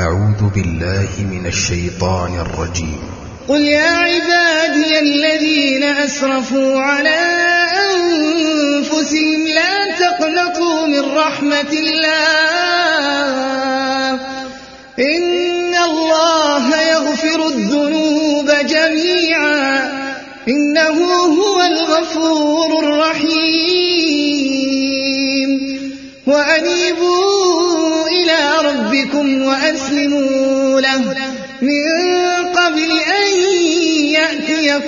أعوذ بالله من الشيطان الرجيم. قل يا عبادي الذين أسرفوا على أنفسهم لا تقنطوا من رحمة الله. إن الله يغفر الذنوب جميعا. إنه هو الغفور الرحيم. وأنيبوا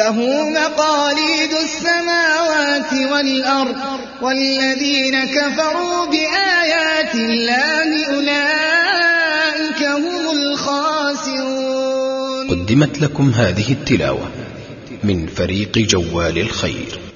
له مقاليد السماوات والأرض والذين كفروا بآيات الله أولئك هم الخاسرون. قدمت لكم هذه التلاوة من فريق جوال الخير.